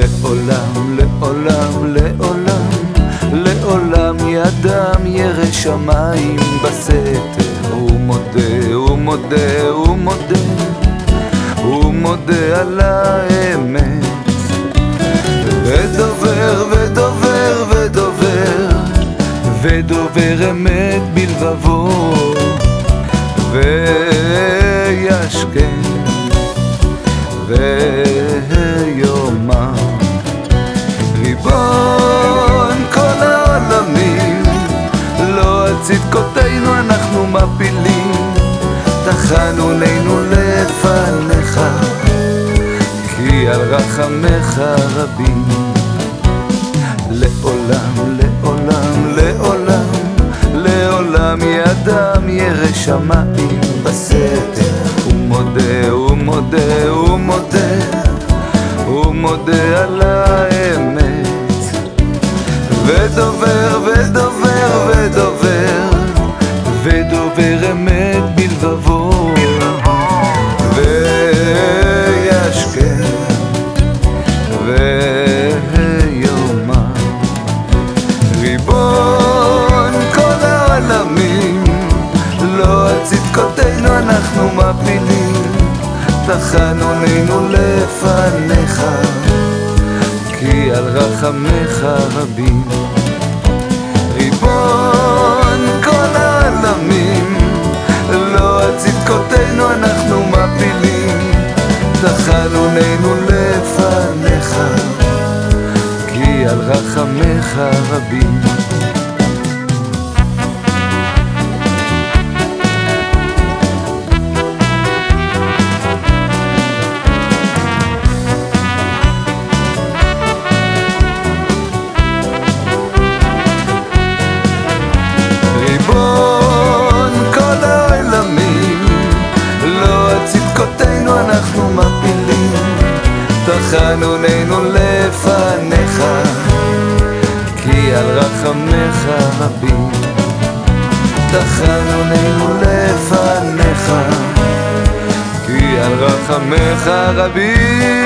לעולם, לעולם, לעולם, לעולם ידם ירא שמיים בסתר. הוא מודה, הוא מודה, הוא מודה, הוא מודה על האמת. ודובר, ודובר, ודובר, ודובר אמת בלבבו, וישכם, וישכם. צדקותינו אנחנו מפילים. תחנוננו לפניך כי על רחמך רבים לעולם, לעולם, לעולם, לעולם ידם ירא שמיים צדקותינו אנחנו מפילים תחנוננו לפניך כי על רחמך רבים. ריבון כל העולמים לא על צדקותינו אנחנו מפילים תחנוננו לפניך כי על רחמך רבים תחנוננו לפניך כי על רחמך רבים תחנוננו לפניך כי על רחמך רבים